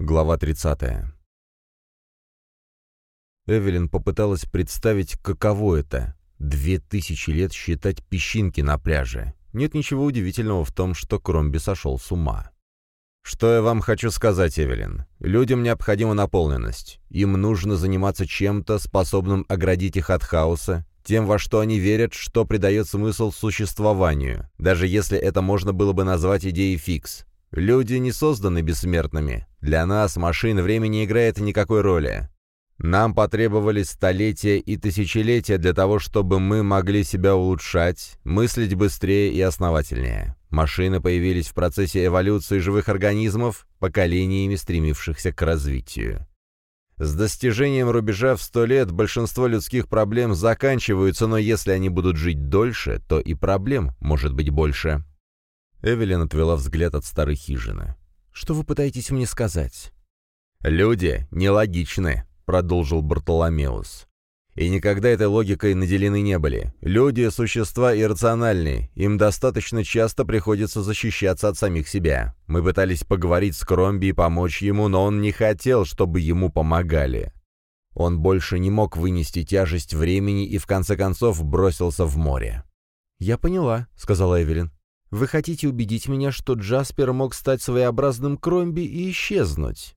Глава 30. Эвелин попыталась представить, каково это — две тысячи лет считать песчинки на пляже. Нет ничего удивительного в том, что Кромби сошел с ума. «Что я вам хочу сказать, Эвелин? Людям необходима наполненность. Им нужно заниматься чем-то, способным оградить их от хаоса, тем, во что они верят, что придает смысл существованию, даже если это можно было бы назвать идеей фикс. Люди не созданы бессмертными. Для нас машин время не играет никакой роли. Нам потребовались столетия и тысячелетия для того, чтобы мы могли себя улучшать, мыслить быстрее и основательнее. Машины появились в процессе эволюции живых организмов, поколениями стремившихся к развитию. С достижением рубежа в сто лет большинство людских проблем заканчиваются, но если они будут жить дольше, то и проблем может быть больше. Эвелин отвела взгляд от старой хижины. «Что вы пытаетесь мне сказать?» «Люди нелогичны», — продолжил Бартоломеус. «И никогда этой логикой наделены не были. Люди — существа иррациональные, им достаточно часто приходится защищаться от самих себя. Мы пытались поговорить с Кромби и помочь ему, но он не хотел, чтобы ему помогали. Он больше не мог вынести тяжесть времени и в конце концов бросился в море. «Я поняла», — сказала Эвелин. Вы хотите убедить меня, что Джаспер мог стать своеобразным Кромби и исчезнуть?»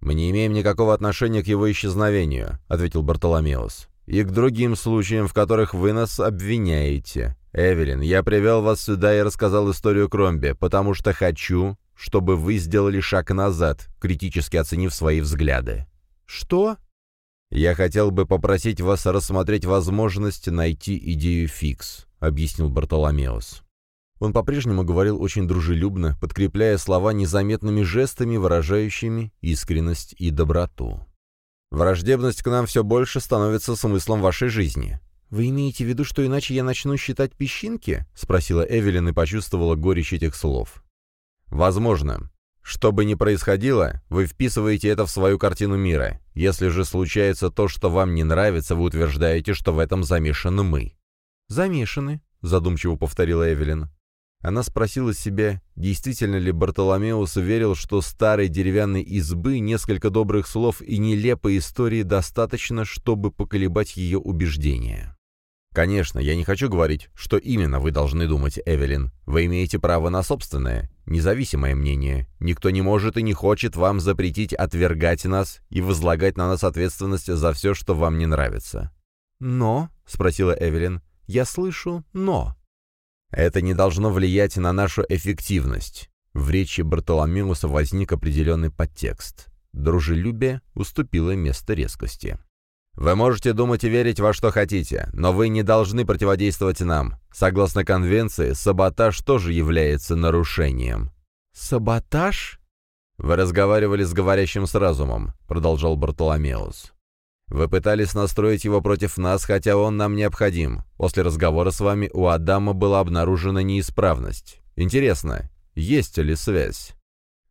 «Мы не имеем никакого отношения к его исчезновению», — ответил Бартоломеус. «И к другим случаям, в которых вы нас обвиняете. Эвелин, я привел вас сюда и рассказал историю Кромби, потому что хочу, чтобы вы сделали шаг назад, критически оценив свои взгляды». «Что?» «Я хотел бы попросить вас рассмотреть возможность найти идею фикс», — объяснил Бартоломеус. Он по-прежнему говорил очень дружелюбно, подкрепляя слова незаметными жестами, выражающими искренность и доброту. «Враждебность к нам все больше становится смыслом вашей жизни». «Вы имеете в виду, что иначе я начну считать песчинки?» — спросила Эвелин и почувствовала горечь этих слов. «Возможно. Что бы ни происходило, вы вписываете это в свою картину мира. Если же случается то, что вам не нравится, вы утверждаете, что в этом замешаны мы». «Замешаны», — задумчиво повторила Эвелин. Она спросила себя, действительно ли Бартоломеус верил, что старой деревянной избы, несколько добрых слов и нелепой истории достаточно, чтобы поколебать ее убеждения. «Конечно, я не хочу говорить, что именно вы должны думать, Эвелин. Вы имеете право на собственное, независимое мнение. Никто не может и не хочет вам запретить отвергать нас и возлагать на нас ответственность за все, что вам не нравится». «Но?» — спросила Эвелин. «Я слышу «но». Это не должно влиять на нашу эффективность. В речи Бартоломеуса возник определенный подтекст. Дружелюбие уступило место резкости. «Вы можете думать и верить во что хотите, но вы не должны противодействовать нам. Согласно конвенции, саботаж тоже является нарушением». «Саботаж?» «Вы разговаривали с говорящим с разумом», — продолжал Бартоломеус. Вы пытались настроить его против нас, хотя он нам необходим. После разговора с вами у Адама была обнаружена неисправность. Интересно, есть ли связь?»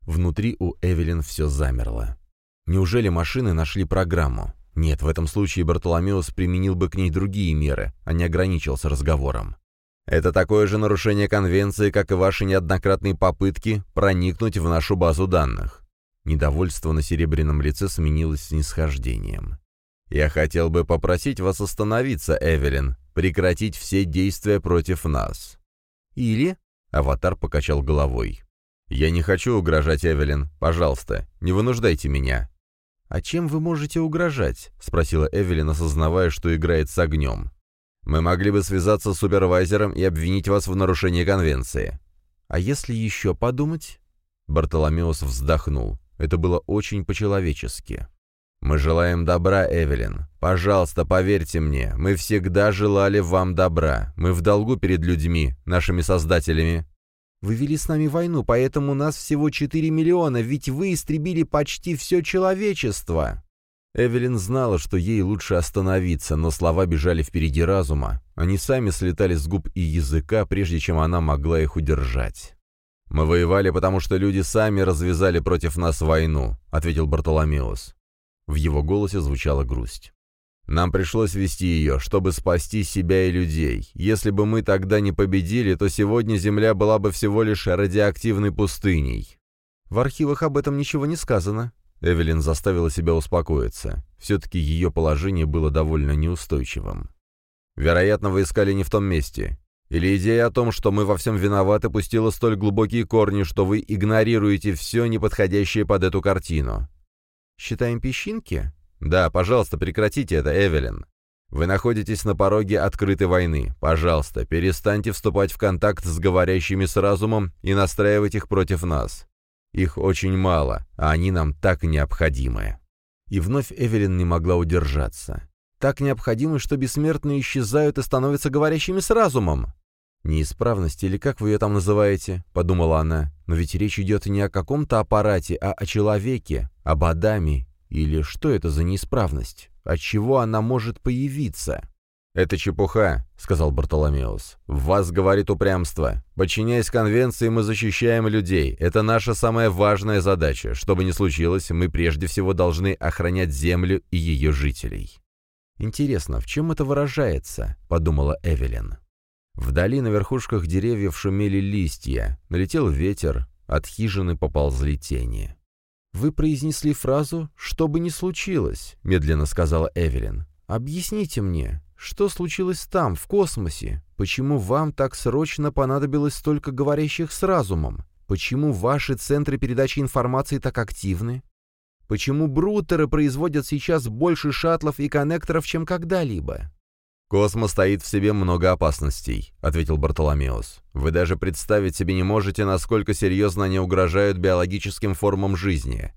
Внутри у Эвелин все замерло. Неужели машины нашли программу? Нет, в этом случае Бартоломеус применил бы к ней другие меры, а не ограничился разговором. Это такое же нарушение конвенции, как и ваши неоднократные попытки проникнуть в нашу базу данных. Недовольство на серебряном лице сменилось снисхождением. «Я хотел бы попросить вас остановиться, Эвелин, прекратить все действия против нас». «Или?» — Аватар покачал головой. «Я не хочу угрожать, Эвелин. Пожалуйста, не вынуждайте меня». «А чем вы можете угрожать?» — спросила Эвелин, осознавая, что играет с огнем. «Мы могли бы связаться с супервайзером и обвинить вас в нарушении конвенции». «А если еще подумать?» Бартоломеус вздохнул. Это было очень по-человечески. «Мы желаем добра, Эвелин. Пожалуйста, поверьте мне, мы всегда желали вам добра. Мы в долгу перед людьми, нашими создателями». «Вы вели с нами войну, поэтому у нас всего 4 миллиона, ведь вы истребили почти все человечество». Эвелин знала, что ей лучше остановиться, но слова бежали впереди разума. Они сами слетали с губ и языка, прежде чем она могла их удержать. «Мы воевали, потому что люди сами развязали против нас войну», — ответил Бартоломеус. В его голосе звучала грусть. «Нам пришлось вести ее, чтобы спасти себя и людей. Если бы мы тогда не победили, то сегодня Земля была бы всего лишь радиоактивной пустыней». «В архивах об этом ничего не сказано». Эвелин заставила себя успокоиться. Все-таки ее положение было довольно неустойчивым. «Вероятно, вы искали не в том месте. Или идея о том, что мы во всем виноваты, пустила столь глубокие корни, что вы игнорируете все неподходящее под эту картину». «Считаем песчинки?» «Да, пожалуйста, прекратите это, Эвелин. Вы находитесь на пороге открытой войны. Пожалуйста, перестаньте вступать в контакт с говорящими с разумом и настраивать их против нас. Их очень мало, а они нам так необходимы». И вновь Эвелин не могла удержаться. «Так необходимы, что бессмертные исчезают и становятся говорящими с разумом». «Неисправность, или как вы ее там называете?» — подумала она. «Но ведь речь идет не о каком-то аппарате, а о человеке, об Адаме. Или что это за неисправность? От чего она может появиться?» «Это чепуха», — сказал Бартоломеус. «В вас говорит упрямство. Подчиняясь конвенции, мы защищаем людей. Это наша самая важная задача. Что бы ни случилось, мы прежде всего должны охранять Землю и ее жителей». «Интересно, в чем это выражается?» — подумала Эвелин. Вдали на верхушках деревьев шумели листья, налетел ветер, от хижины поползли тени. «Вы произнесли фразу «что бы ни случилось», — медленно сказала Эвелин. «Объясните мне, что случилось там, в космосе? Почему вам так срочно понадобилось столько говорящих с разумом? Почему ваши центры передачи информации так активны? Почему брутеры производят сейчас больше шаттлов и коннекторов, чем когда-либо? «Космос стоит в себе много опасностей», — ответил Бартоломеус. «Вы даже представить себе не можете, насколько серьезно они угрожают биологическим формам жизни.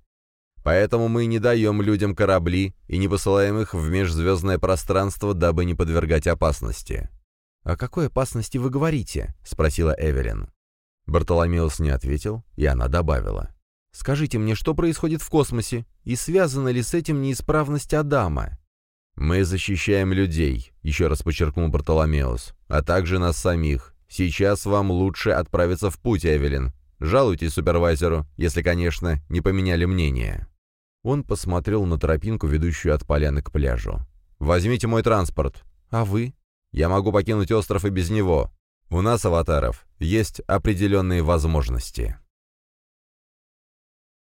Поэтому мы не даем людям корабли и не посылаем их в межзвездное пространство, дабы не подвергать опасности». «О какой опасности вы говорите?» — спросила Эвелин. Бартоломеус не ответил, и она добавила. «Скажите мне, что происходит в космосе, и связана ли с этим неисправность Адама?» «Мы защищаем людей», — еще раз подчеркнул Бартоломеус, «а также нас самих. Сейчас вам лучше отправиться в путь, Эвелин. Жалуйтесь супервайзеру, если, конечно, не поменяли мнение». Он посмотрел на тропинку, ведущую от поляны к пляжу. «Возьмите мой транспорт». «А вы?» «Я могу покинуть остров и без него. У нас, аватаров, есть определенные возможности».